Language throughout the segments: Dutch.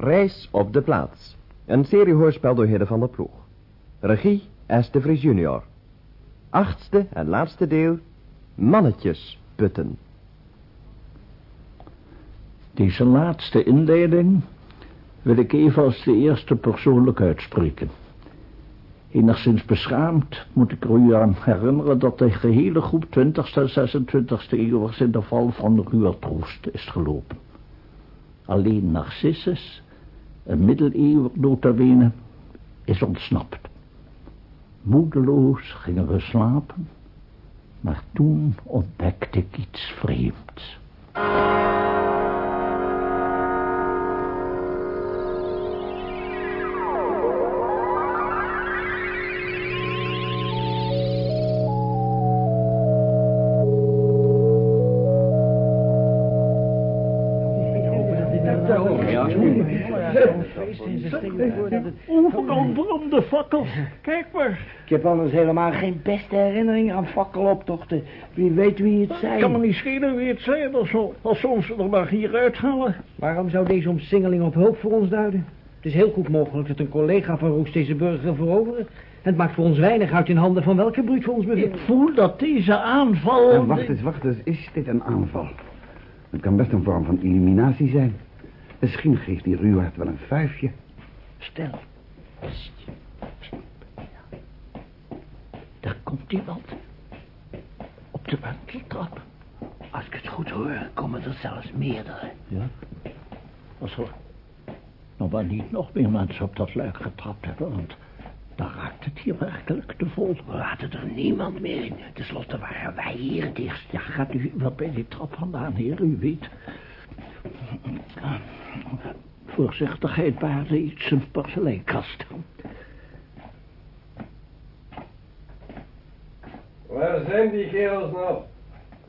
Reis op de plaats. Een seriehoorspel door Hidde van der Ploeg. Regie S. de Vries junior. Achtste en laatste deel. Mannetjes putten. Deze laatste inleiding wil ik even als de eerste persoonlijk uitspreken. Enigszins beschaamd moet ik er u aan herinneren dat de gehele groep 20ste en 26ste eeuwers in de val van Ruurtroost is gelopen. Alleen Narcissus, een middeleeuwer notabene, is ontsnapt. Moedeloos gingen we slapen, maar toen ontdekte ik iets vreemds. Overal brandende fakkels. Kijk maar. Ik heb anders helemaal geen beste herinnering aan fakkeloptochten. Wie weet wie het zijn. Kan me niet schelen wie het zijn als, als ze ons er maar hier uithalen. Waarom zou deze omsingeling op hulp voor ons duiden? Het is heel goed mogelijk dat een collega van Roes deze burger wil veroveren. Het maakt voor ons weinig uit in handen van welke bruut voor ons Ik bevindt. voel dat deze aanval... En wacht eens, wacht eens. Is dit een aanval? Het kan best een vorm van illuminatie zijn. Misschien geeft die Ruwaard wel een vuifje. Stel. Daar komt iemand. Op de wenteltrap. Als ik het goed hoor, komen er zelfs meerdere. Ja. Als er nog maar niet nog meer mensen op dat luik getrapt hebben, want dan raakt het hier werkelijk te vol. We laten er niemand meer in. Ten slotte waren wij hier het eerst. Ja, gaat u wat bij die trap vandaan, heer, u weet. Voorzichtigheid baarde iets een porseleinkast. Waar zijn die kerels nou?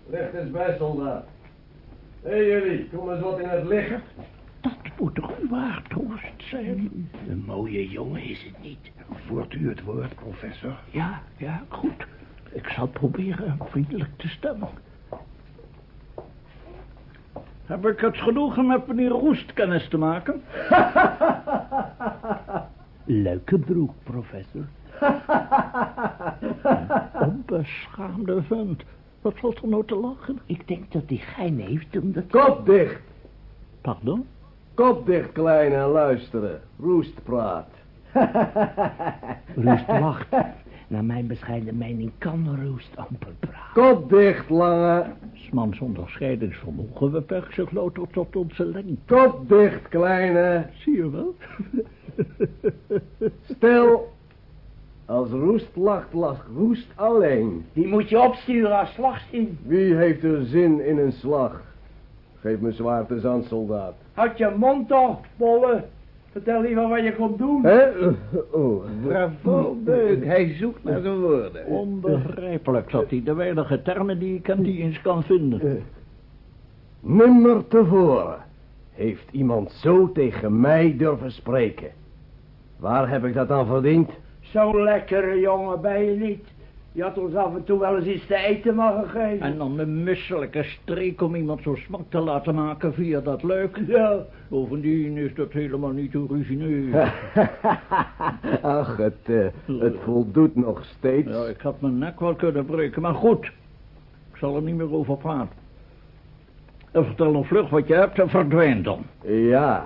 Licht eens bij, soldaat. Hé hey, jullie, kom eens wat in het licht. Dat moet er uw waartroost zijn. Een mooie jongen is het niet. Voert u het woord, professor? Ja, ja, goed. Ik zal proberen vriendelijk te stemmen. Heb ik het genoegen met meneer Roest kennis te maken? Leuke broek, professor. Onbeschaamde vent. Wat valt er nou te lachen? Ik denk dat hij gein heeft omdat... Kop dicht. Pardon? Kop dicht, kleine, en luisteren. Roest praat. Roest lacht. Naar mijn bescheiden mening kan Roest amper praten. Kop dicht, lange. Smans onderscheidingsvermogen beperkt zich louter tot onze lengte. Kop dicht, kleine. Zie je wel? Stil. Als Roest lacht, lacht Roest alleen. Die moet je opsturen als slagzin. Wie heeft er zin in een slag? Geef me zwaard eens aan, soldaat. Houd je mond toch, Bolle. Vertel liever wat je komt doen. Hè? Oh. Bravo, Beuk. Hij zoekt naar zijn woorden. Onbegrijpelijk dat hij de weinige termen die ik ken die eens kan vinden. Nimmer tevoren heeft iemand zo tegen mij durven spreken. Waar heb ik dat aan verdiend? Zo'n lekkere jongen ben je niet. Je had ons af en toe wel eens iets te eten mogen geven. En dan een misselijke streek om iemand zo smak te laten maken via dat luik. Ja, Bovendien is dat helemaal niet origineel. Ach, het, eh, het voldoet nog steeds. Ja, ik had mijn nek wel kunnen breken, maar goed. Ik zal er niet meer over praten. En vertel nog vlug wat je hebt en verdwijn dan. Ja,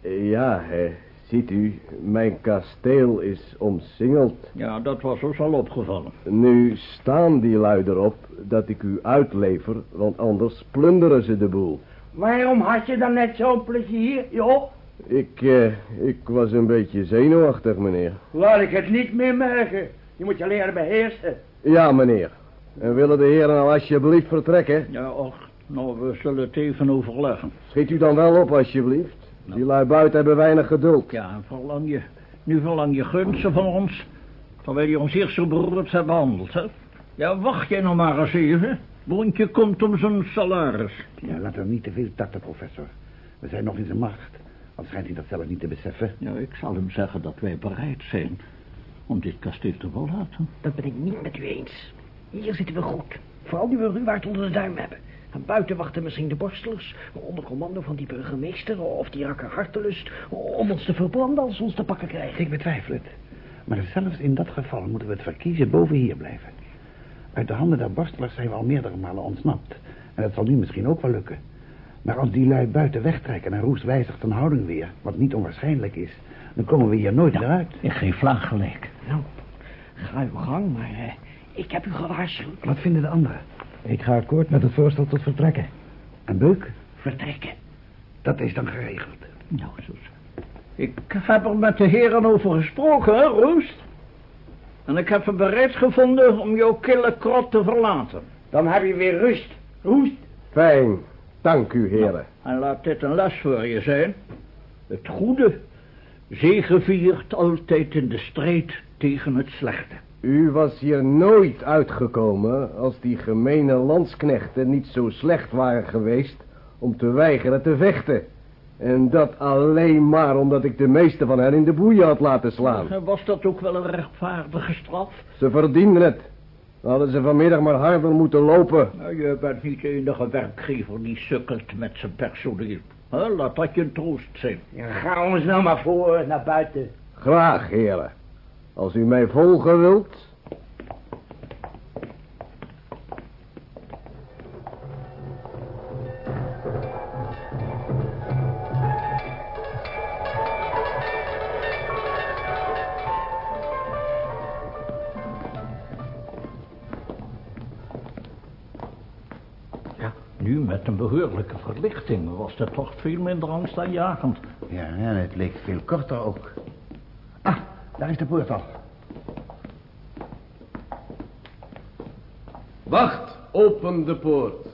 ja, eh, ziet u, mijn kasteel is omsingeld. Ja, dat was ons al opgevallen. Nu staan die lui erop dat ik u uitlever, want anders plunderen ze de boel. waarom had je dan net zo'n plezier, joh? Ik, eh, ik was een beetje zenuwachtig, meneer. Laat ik het niet meer merken. Je moet je leren beheersen. Ja, meneer. En willen de heren nou alsjeblieft vertrekken? Ja, och, nou, we zullen het even overleggen. Schiet u dan wel op, alsjeblieft. Die lui buiten hebben weinig geduld. Ja, en verlang je, nu verlang je gunsten van ons, terwijl je ons eerst zo beroerd hebt behandeld, hè? Ja, wacht jij nog maar eens even. Boontje komt om zijn salaris. Ja, laten we hem niet te veel tarten, professor. We zijn nog in zijn macht. Al schijnt hij dat zelf niet te beseffen. Ja, ik zal hem zeggen dat wij bereid zijn om dit kasteel te verlaten. Dat ben ik niet met u eens. Hier zitten we goed. Vooral nu we Ruwaard onder de duim hebben. En buiten wachten misschien de borstelers, onder commando van die burgemeester of die rakker hartelust, om ons te verbranden als ze ons te pakken krijgen. Ik betwijfel het. Maar zelfs in dat geval moeten we het verkiezen boven hier blijven. Uit de handen der borstelers zijn we al meerdere malen ontsnapt. En dat zal nu misschien ook wel lukken. Maar als die lui buiten wegtrekken en Roest wijzigt een houding weer, wat niet onwaarschijnlijk is, dan komen we hier nooit meer uit. Ik geef Vlaag gelijk. Nou, ga uw gang, maar eh, ik heb u gewaarschuwd. Wat vinden de anderen? Ik ga akkoord met het voorstel tot vertrekken. En Beuk? Vertrekken. Dat is dan geregeld. Nou, zo. Ik heb er met de heren over gesproken, hè, Roest? En ik heb er bereid gevonden om jouw kille krot te verlaten. Dan heb je weer rust. Roest. Fijn. Dank u, heren. En laat dit een les voor je zijn. Het goede zegeviert altijd in de strijd tegen het slechte. U was hier nooit uitgekomen als die gemene landsknechten niet zo slecht waren geweest om te weigeren te vechten. En dat alleen maar omdat ik de meeste van hen in de boeien had laten slaan. Was dat ook wel een rechtvaardige straf? Ze verdienden het. Dan hadden ze vanmiddag maar harder moeten lopen. Nou, je bent niet de enige werkgever die sukkelt met zijn personeel. Laat dat je een troost zijn. Ja, ga ons nou maar voor naar buiten. Graag, heren. Als u mij volgen wilt. Ja, nu met een behoorlijke verlichting was de tocht veel minder angstaanjagend. Ja, en het leek veel korter ook. Daar is de poort al. Wacht, open de poort.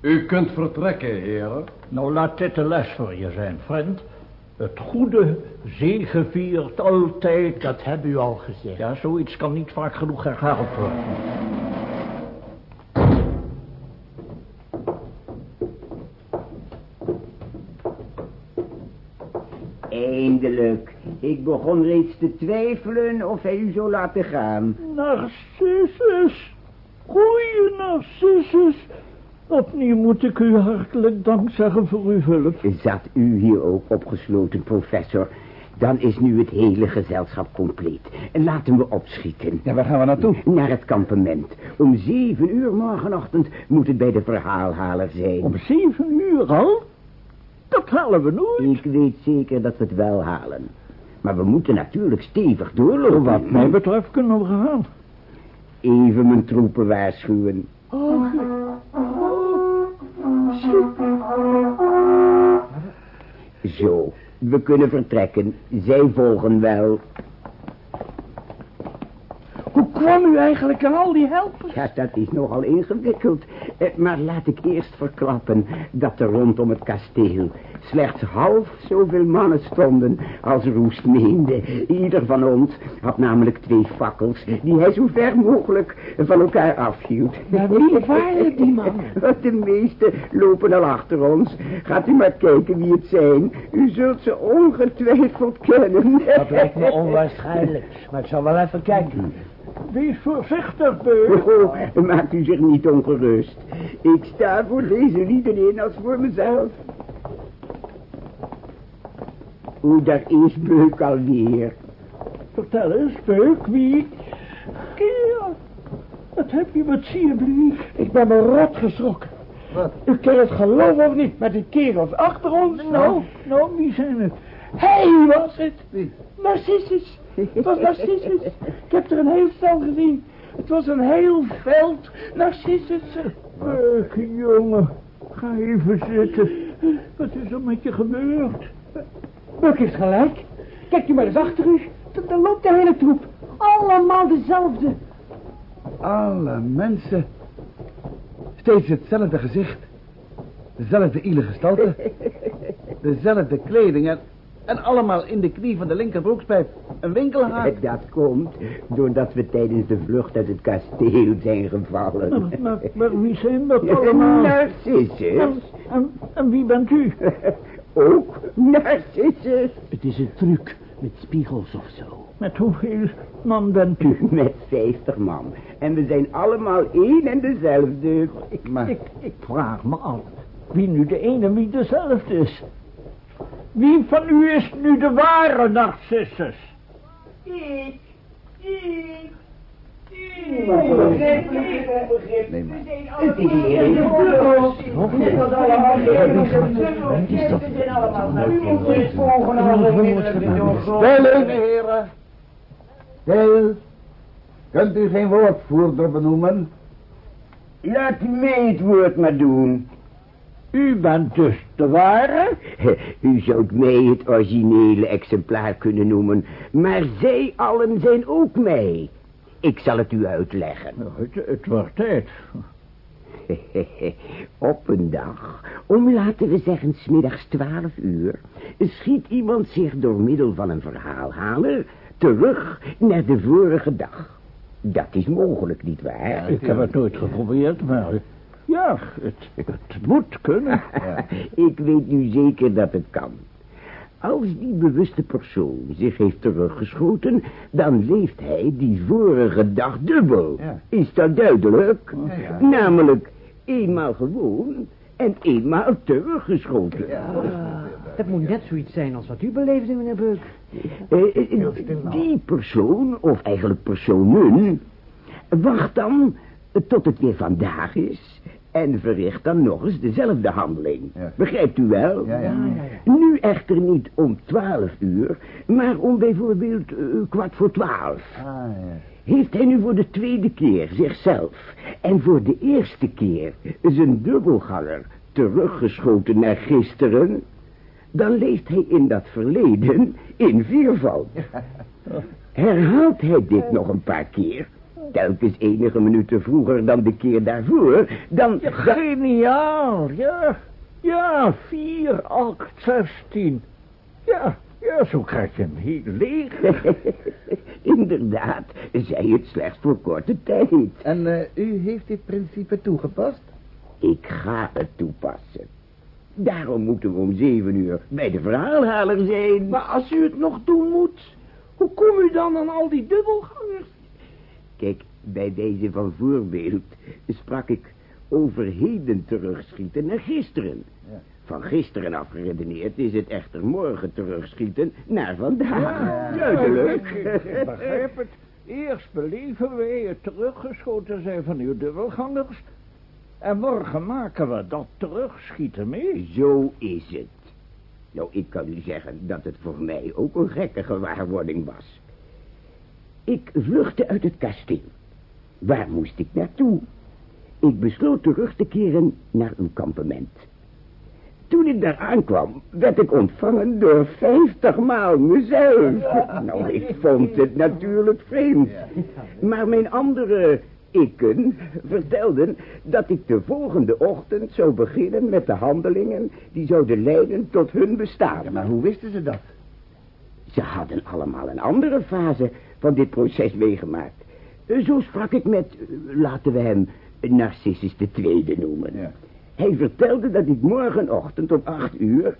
U kunt vertrekken, heren. Nou, laat dit een les voor je zijn, vriend. Het goede zegeviert altijd. Dat heb u al gezegd. Ja, zoiets kan niet vaak genoeg herhaald worden. Ik begon reeds te twijfelen of hij u zou laten gaan. Narcissus. Goeie Narcissus. Opnieuw moet ik u hartelijk dank zeggen voor uw hulp. Zat u hier ook opgesloten, professor? Dan is nu het hele gezelschap compleet. En laten we opschieten. Ja, waar gaan we naartoe? Naar het kampement. Om zeven uur morgenochtend moet het bij de verhaalhaler zijn. Om zeven uur al? Dat halen we nooit. Ik weet zeker dat we het wel halen. Maar we moeten natuurlijk stevig doorlopen. Wat mij betreft kunnen we gaan. Even mijn troepen waarschuwen. Zo, we kunnen vertrekken. Zij volgen wel. Hoe kwam u eigenlijk aan al die helpers? Ja, dat is nogal ingewikkeld. Eh, maar laat ik eerst verklappen dat er rondom het kasteel slechts half zoveel mannen stonden als Roest meende. Ieder van ons had namelijk twee fakkels die hij zo ver mogelijk van elkaar afhield. Maar wie waren die mannen? De meeste lopen al achter ons. Gaat u maar kijken wie het zijn. U zult ze ongetwijfeld kennen. Dat lijkt me onwaarschijnlijk, maar ik zal wel even kijken. Wees voorzichtig, Beuk. Oh, maakt u zich niet ongerust. Ik sta voor deze lieden in als voor mezelf. Oeh, daar is Beuk alweer. Vertel eens, Beuk, wie... Kerel, wat heb je met sierblief? Ik ben me rot geschrokken. Wat? U kunt het geloven of niet, maar die kerels achter ons... Nou, nou, wie zijn het? Hij was het. Narcissus. Het was Narcissus. Ik heb er een heel stel gezien. Het was een heel veld Narcissussen. Beuk, jongen, ga even zitten. Wat is er met je gebeurd? Buck heeft gelijk. Kijk u maar eens achter u. Daar loopt de hele troep. Allemaal dezelfde. Alle mensen. Steeds hetzelfde gezicht. Dezelfde iele gestalte. Dezelfde kleding en, en allemaal in de knie van de linkerbroekspijp. Een winkelhaak. Dat komt doordat we tijdens de vlucht uit het kasteel zijn gevallen. Maar, maar, maar wie zijn dat allemaal? Narcissus. en, en wie bent u? Ook narcissus. Het is een truc met spiegels of zo. Met hoeveel man bent u? Met vijftig man. En we zijn allemaal één en dezelfde. Ik, ik, ik vraag me af wie nu de ene en wie dezelfde is. Wie van u is nu de ware Narcissus? Ik. Ik. Nee, maar... Stil, heren. Stil. Kunt u geen woordvoerder benoemen? Laat mij het woord maar doen. U bent dus de ware? U zou mij het originele exemplaar kunnen noemen, maar zij allen zijn ook mij. Ik zal het u uitleggen. Nou, het, het wordt tijd. Op een dag, om laten we zeggen smiddags twaalf uur, schiet iemand zich door middel van een verhaalhaler terug naar de vorige dag. Dat is mogelijk, niet waar? Ik heb het nooit geprobeerd, maar... Ja, het, het moet kunnen. Ik weet nu zeker dat het kan. Als die bewuste persoon zich heeft teruggeschoten, dan leeft hij die vorige dag dubbel. Ja. Is dat duidelijk? ja. Namelijk, eenmaal gewoon en eenmaal teruggeschoten. Dat moet net zoiets zijn als wat u beleefde, meneer Beuk. Eh, eh, die persoon, of eigenlijk personen, wacht dan tot het weer vandaag is en verricht dan nog eens dezelfde handeling. Ja. Begrijpt u wel? Ja, ja. Nu echter niet om twaalf uur, maar om bijvoorbeeld eh, kwart voor twaalf. Ah, ja. Heeft hij nu voor de tweede keer zichzelf en voor de eerste keer zijn dubbelganger teruggeschoten naar gisteren, dan leeft hij in dat verleden in viervoud. Herhaalt hij dit nog een paar keer, telkens enige minuten vroeger dan de keer daarvoor, dan... Ja, geniaal, ja. Ja, 4, 8, 16. Ja, ja, zo krijg je een heel leger. Inderdaad, zij het slechts voor korte tijd. En eh, u heeft dit principe toegepast? Ik ga het toepassen. Daarom moeten we om zeven uur bij de verhaalhaler zijn. Maar als u het nog doen moet, hoe kom u dan aan al die dubbelgangers? Kijk, bij deze van voorbeeld sprak ik over heden terugschieten naar gisteren. Ja. Van gisteren afgeredeneerd is het echter morgen terugschieten naar vandaag. Duidelijk. Ik, ik begrijp het. Eerst beleven wij het teruggeschoten zijn van uw dubbelgangers. En morgen maken we dat terugschieten mee. Zo is het. Nou, ik kan u zeggen dat het voor mij ook een gekke gewaarwording was. Ik vluchtte uit het kasteel. Waar moest ik naartoe? Ik besloot terug te keren naar uw kampement. Toen ik daar aankwam, werd ik ontvangen door vijftig maal mezelf. Nou, ik vond het natuurlijk vreemd. Maar mijn andere ikken vertelden dat ik de volgende ochtend zou beginnen met de handelingen die zouden leiden tot hun bestaan. Ja, maar hoe wisten ze dat? Ze hadden allemaal een andere fase van dit proces meegemaakt. Zo sprak ik met, laten we hem Narcissus de Tweede noemen. Ja. Hij vertelde dat ik morgenochtend om acht uur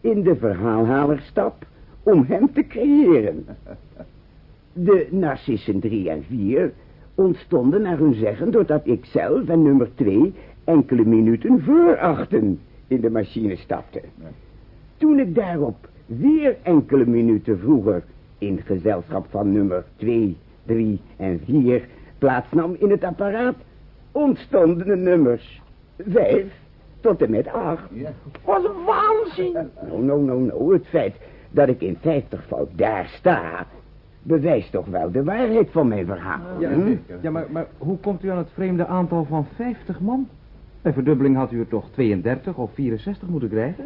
in de verhaalhaler stap om hem te creëren. De Narcissen 3 en 4 ontstonden naar hun zeggen doordat ik zelf en nummer 2 enkele minuten voor achten in de machine stapte. Toen ik daarop weer enkele minuten vroeger in gezelschap van nummer 2, 3 en 4 plaatsnam in het apparaat, ontstonden de nummers 5 tot en met 8. Ja. Wat een waanzin! Nou, nou, nou, nou, het feit dat ik in 50 fout daar sta, bewijst toch wel de waarheid van mijn verhaal. Ja, hm? ja maar, maar hoe komt u aan het vreemde aantal van 50 man? Bij verdubbeling had u er toch 32 of 64 moeten krijgen?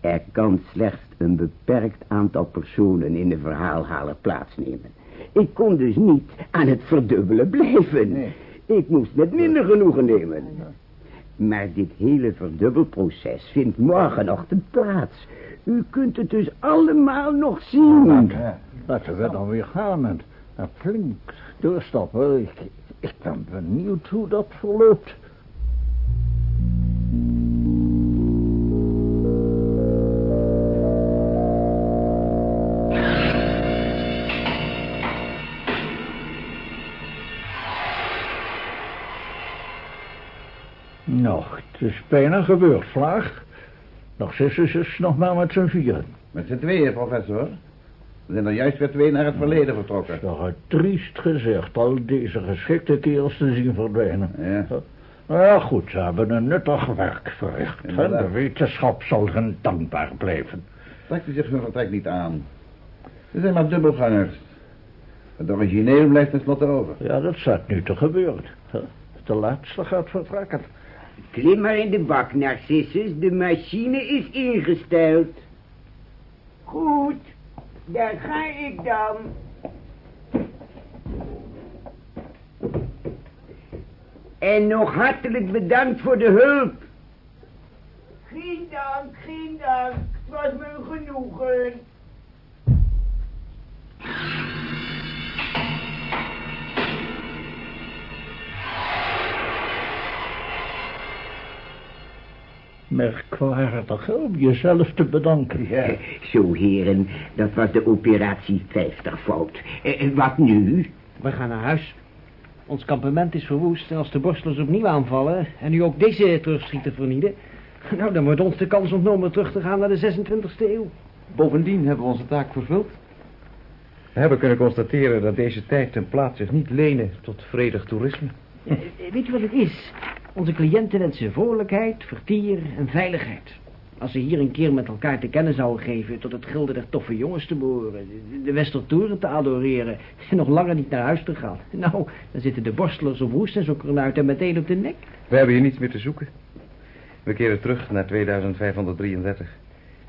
Er kan slechts een beperkt aantal personen in de verhaalhaler plaatsnemen. Ik kon dus niet aan het verdubbelen blijven. Nee. Ik moest met minder genoegen nemen. Maar dit hele verdubbelproces vindt morgenochtend plaats. U kunt het dus allemaal nog zien. Ja. Laten we dan weer gaan en, en flink doorstappen. Ik, ik ben benieuwd hoe dat verloopt. Is bijna gebeurd, Vlaag. Narcissus is nog maar met z'n vieren. Met z'n tweeën, professor. We zijn er juist weer twee naar het verleden vertrokken. Toch het triest gezegd, al deze geschikte kerels te zien verdwijnen. Ja. Nou ja, goed, ze hebben een nuttig werk verricht. En de wetenschap zal hen dankbaar blijven. Trekt u zich hun vertrek niet aan. Ze zijn maar dubbelgangers. Het origineel blijft tenslotte over. Ja, dat staat nu te gebeuren. De laatste gaat vertrekken. Klim maar in de bak, Narcissus. De machine is ingesteld. Goed, daar ga ik dan. En nog hartelijk bedankt voor de hulp. Geen dank, geen dank. Het was me genoegen. Merkwaardig om jezelf te bedanken. Ja. Zo, heren, dat was de operatie 50 fout. Eh, wat nu? We gaan naar huis. Ons kampement is verwoest en als de borstelers opnieuw aanvallen... en nu ook deze terugschieten vernielen... nou, dan wordt ons de kans ontnomen terug te gaan naar de 26e eeuw. Bovendien hebben we onze taak vervuld. We hebben kunnen constateren dat deze tijd en plaats zich niet lenen tot vredig toerisme. Eh, weet je wat het is? Onze cliënten wensen vrolijkheid, vertier en veiligheid. Als ze hier een keer met elkaar te kennen zouden geven... tot het gilde der toffe jongens te behoren... de- Westertoren te adoreren... en nog langer niet naar huis te gaan. Nou, dan zitten de borstelers op woest en zoeken uit en meteen op de nek. We hebben hier niets meer te zoeken. We keren terug naar 2533.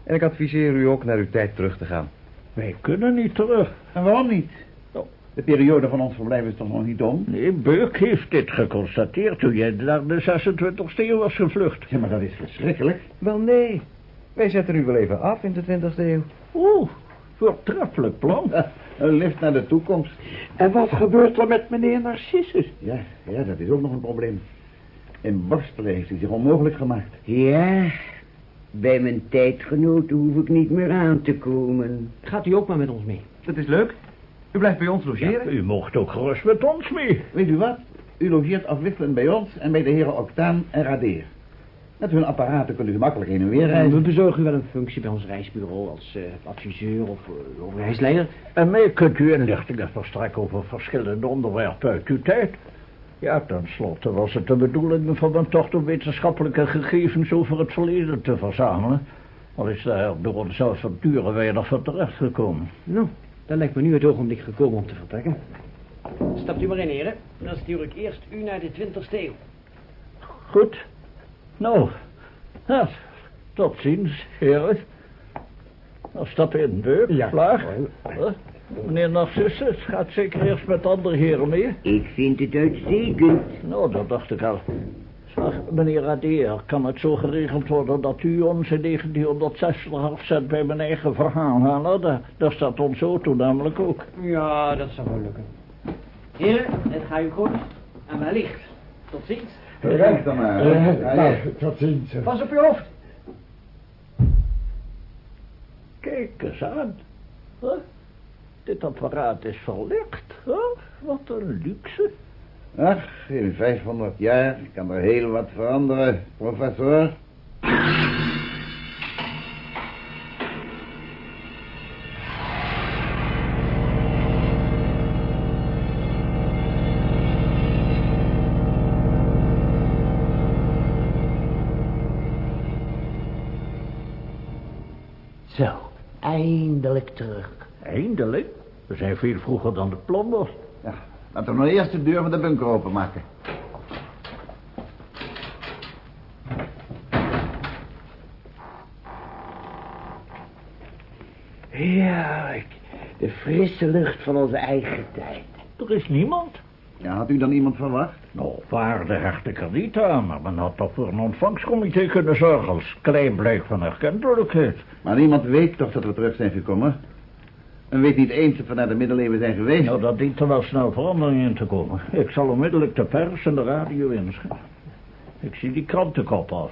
En ik adviseer u ook naar uw tijd terug te gaan. Wij kunnen niet terug. En waarom niet? De periode van ons verblijf is toch nog niet om? Nee, Beuk heeft dit geconstateerd toen jij naar de 26e eeuw was gevlucht. Ja, maar dat is verschrikkelijk. Wel nee. Wij zetten u wel even af in de 20e eeuw. Oeh, voortreffelijk plan. Een lift naar de toekomst. En wat gebeurt er met meneer Narcissus? Ja, ja, dat is ook nog een probleem. In Borstelen heeft hij zich onmogelijk gemaakt. Ja, bij mijn tijdgenoten hoef ik niet meer aan te komen. Gaat u ook maar met ons mee. Dat is leuk. U blijft bij ons logeren. U mocht ook gerust met ons mee. Weet u wat? U logeert afwisselend bij ons en bij de heren Octaan en Radeer. Met hun apparaten kunt u gemakkelijk heen en weer We reizen. bezorgen u wel een functie bij ons reisbureau... als eh, adviseur of, of reisleider. En mij kunt u inlichtingen verstrekken over verschillende onderwerpen uit uw tijd. Ja, tenslotte was het de bedoeling van mijn tocht om wetenschappelijke gegevens over het verleden te verzamelen. Al is daar door onze avonturen weinig van terechtgekomen. Nou, dan lijkt me nu het ogenblik gekomen om te vertrekken. Stapt u maar in, heren. Dan stuur ik eerst u naar de 20ste eeuw. Goed. Nou, ja, tot ziens, heren. Nou, stap in, Beuk, Ja. Vlaag. Huh? Meneer Narcissus gaat zeker eerst met andere heren mee. Ik vind het uitstekend. Nou, dat dacht ik al. Zeg, meneer Radeer, kan het zo geregeld worden dat u ons in 1960 afzet bij mijn eigen verhaal halen? Daar, daar staat onze auto namelijk ook. Ja, dat zou wel lukken. Heren, het gaat u goed. En wellicht. Tot ziens. Kijk dan maar. Ja, ja. tot ziens. Pas op uw hoofd. Kijk eens aan. Huh? Dit apparaat is verlicht. Huh? Wat een luxe. Ach, in 500 jaar kan er heel wat veranderen, professor. Zo, eindelijk terug. Eindelijk. We zijn veel vroeger dan de plan was. Ja, laten we nou eerst de deur van de bunker openmaken. Heerlijk. De frisse lucht van onze eigen tijd. Er is niemand. Ja, had u dan iemand verwacht? Nou, waarde hecht ik er niet aan, maar men had toch voor een ontvangstcomité kunnen zorgen als klein blijk van erkentelijkheid. Maar niemand weet toch dat we terug zijn gekomen? En weet niet eens dat we naar de middeleeuwen zijn geweest. Nou, dat dient er wel snel verandering in te komen. Ik zal onmiddellijk de pers en de radio inschrijven. Ik zie die krantenkop al.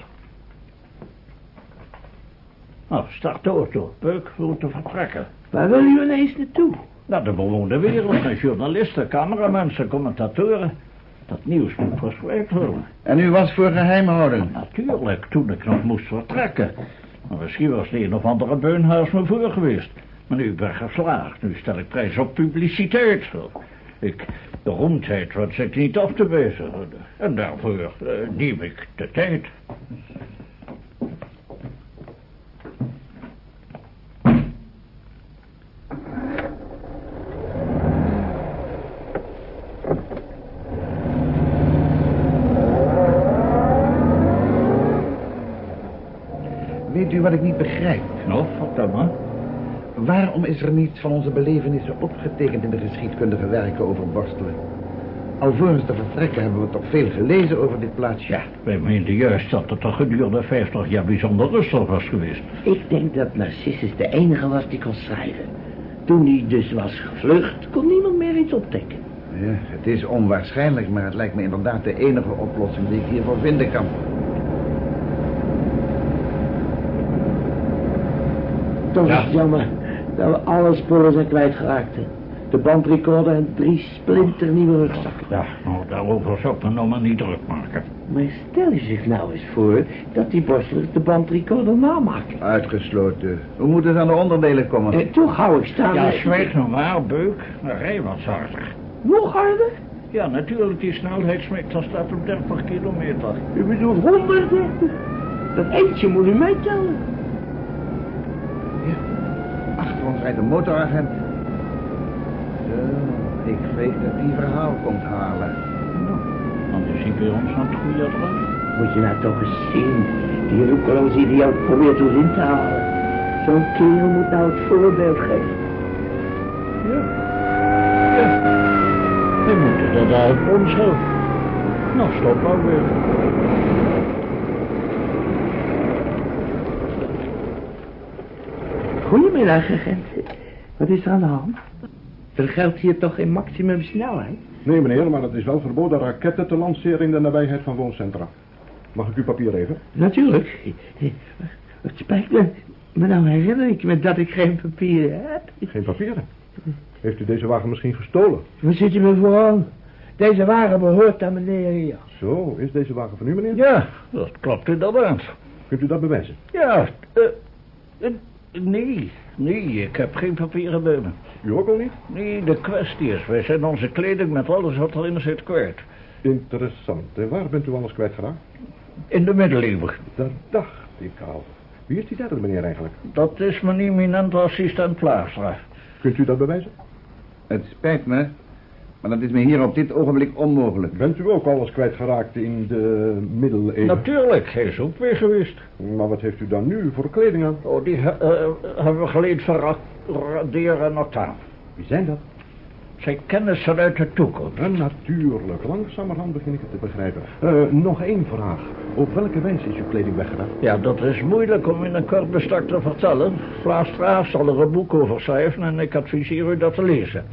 Nou, start de auto. Beuk, we moeten vertrekken. Waar wil u ineens naartoe? Naar de bewoonde wereld, met journalisten, cameramensen, commentatoren. Dat nieuws moet verspreid worden. En u was voor geheimhouding? Natuurlijk, toen ik nog moest vertrekken. Maar misschien was de een of andere beunhuis me voor geweest. Maar nu ben ik geslaagd. Nu stel ik prijs op publiciteit. Ik, de roemdheid wat ik niet af te wezen. En daarvoor eh, neem ik de tijd. Weet u wat ik niet begrijp? Nou, vertel maar. Waarom is er niets van onze belevenissen opgetekend in de geschiedkundige werken over Borstelen? Alvorens te vertrekken hebben we toch veel gelezen over dit plaatsje. Ja, wij meenden juist dat het er gedurende 50 jaar bijzonder rustig was geweest. Ik denk dat Narcissus de enige was die kon schrijven. Toen hij dus was gevlucht, kon niemand meer iets optekenen. Ja, het is onwaarschijnlijk, maar het lijkt me inderdaad de enige oplossing die ik hiervoor vinden kan. Toch Ja. is jammer dat we alle spullen zijn kwijtgeraakt. De bandrecorder en drie splinternieuwe rugzakken. Ja, nou, daarover zou ik me nou maar niet druk maken. Maar stel je zich nou eens voor dat die borstelers de bandrecorder namaken. Uitgesloten. We moeten aan de onderdelen komen. En toch hou ik staan... Ja, eh, zwijg nou maar, beuk. Dan rij wat harder. Nog harder? Ja, natuurlijk, die snelheidsmeter staat op 30 kilometer. U bedoelt 130? Dat eentje moet u meetellen. Achter ons rijdt een motoragent. Zo, ik vrees dat die verhaal komt halen. Nou, dan is hij bij ons aan het goede adres. Moet je nou toch eens zien. Die roekeloze idioot probeert ons in te halen. Zo'n kerel moet nou het voorbeeld geven. Ja. Ja. We moeten dat uit ons hebben. Nou, stop maar weer. Goedemiddag, agent. Wat is er aan de hand? Er geldt hier toch geen maximumsnelheid? Nee, meneer, maar het is wel verboden raketten te lanceren in de nabijheid van wooncentra. Mag ik uw papier even? Natuurlijk. Het spijt me. Maar nou herinner ik me dat ik geen papieren heb. Geen papieren. Heeft u deze wagen misschien gestolen? Waar zit je me voor aan? Deze wagen behoort aan meneer hier. Zo, is deze wagen van u, meneer? Ja, dat klopt inderdaad. Kunt u dat bewijzen? Ja, eh, eh, nee, nee, ik heb geen papieren bij me. U ook al niet? Nee, de kwestie is, wij zijn onze kleding met alles wat erin zit kwijt. Interessant. En waar bent u alles kwijtgeraakt? In de middeleeuwen. Dat dacht ik al. Wie is die derde meneer eigenlijk? Dat is mijn eminente assistent Plaatstra. Kunt u dat bewijzen? Het spijt me, maar dat is me hier op dit ogenblik onmogelijk. Bent u ook alles kwijtgeraakt in de middeleeuwen? Natuurlijk, hij is ook weer geweest. Maar wat heeft u dan nu voor kleding aan? Oh, die eh, eh, hebben we geleend van Ra- Radera Nota. Wie zijn dat? Zijn kennissen uit de toekomst. En natuurlijk, langzamerhand begin ik het te begrijpen. Eh, nog één vraag. Op welke wijze is uw kleding weggedaan? Ja, dat is moeilijk om in een kort bestek te vertellen. Vlaastra zal er een boek over schrijven en ik adviseer u dat te lezen.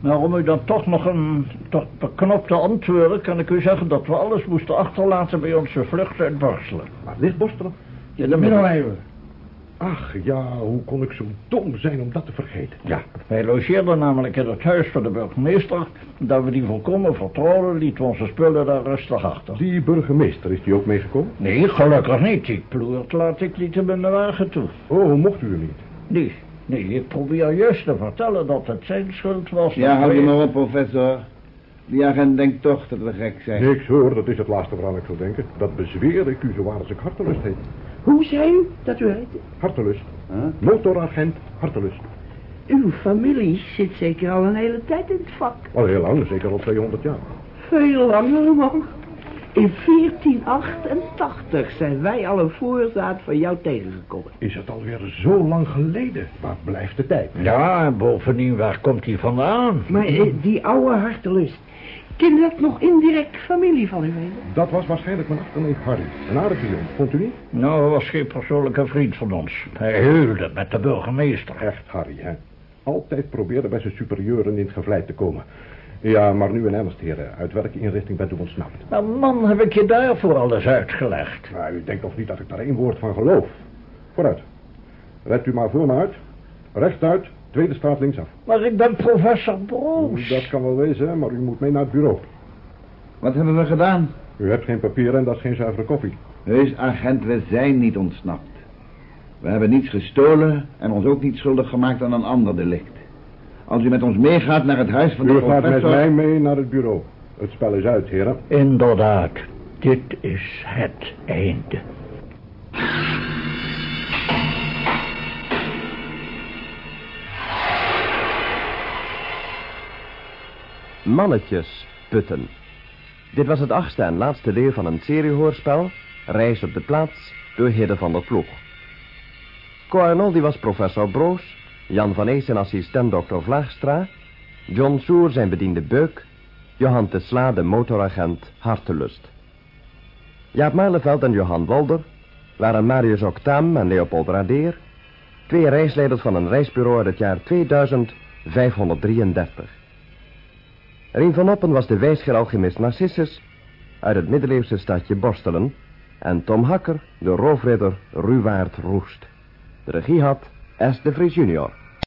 Maar om u dan toch nog een toch beknopte antwoorden, kan ik u zeggen dat we alles moesten achterlaten bij onze vlucht uit Borselen. Waar ligt Borstelen? In de middeleeuwen. Ach ja, hoe kon ik zo dom zijn om dat te vergeten? Ja, wij logeerden namelijk in het huis van de burgemeester. Dat we die volkomen vertrouwden, lieten onze spullen daar rustig achter. Die burgemeester, is die ook meegekomen? Nee, gelukkig niet. Die ploert laat ik niet in mijn wagen toe. Oh, mocht u niet? Nee, nee, ik probeer juist te vertellen dat het zijn schuld was. Ja, hou je maar op, professor. Die agent denkt toch dat we gek zijn. Niks hoor, dat is het laatste waaraan ik zou denken. Dat bezweer ik u zo waar als ik hartelust heet. Hoe zei u dat u heet? Hartelust. Huh? Motoragent Hartelust. Uw familie zit zeker al een hele tijd in het vak. Al heel lang, zeker al 200 jaar. Veel langer, man. In 1488 zijn wij al een voorzaat van jou tegengekomen. Is het alweer zo lang geleden? Waar blijft de tijd? Ja, en bovendien, waar komt hij vandaan? Maar eh, die oude hartelust, kan dat nog indirect familie van u weten? Dat was waarschijnlijk mijn achterneef Harry. Een aardige jongen, vond u niet? Nou, hij was geen persoonlijke vriend van ons. Hij heulde met de burgemeester. Echt Harry, hè? Altijd probeerde bij zijn superieuren in het gevleid te komen. Ja, maar nu in ernst, heren. Uit welke inrichting bent u ontsnapt? Nou, man, heb ik je daarvoor alles uitgelegd. Maar u denkt toch niet dat ik daar één woord van geloof? Vooruit. Red u maar voor me uit. Rechtuit, tweede straat linksaf. Maar ik ben professor Broos. Dat kan wel wezen, maar u moet mee naar het bureau. Wat hebben we gedaan? U hebt geen papieren en dat is geen zuivere koffie. Heus, agent, we zijn niet ontsnapt. We hebben niets gestolen en ons ook niet schuldig gemaakt aan een ander delict. Als u met ons meegaat naar het huis van de U gaat met professor... mij mee naar het bureau. Het spel is uit, heren. Inderdaad, dit is het einde. Mannetjes putten. Dit was het achtste en laatste deel van een seriehoorspel, Reis op de plaats, door Hidde van der Ploeg. Co Arnoldi was professor Broos, Jan van Ees zijn assistent dokter Vlaagstra, John Soer zijn bediende Beuk, Johan de Sla de motoragent Hartelust. Jaap Maleveld en Johan Wolder waren Marius Octaam en Leopold Radeer, twee reisleiders van een reisbureau uit het jaar 2533. Rien van Oppen was de wijsgeer Narcissus uit het middeleeuwse stadje Borstelen en Tom Hakker de roofridder Ruwaard Roest. De regie had S. de Vries junior.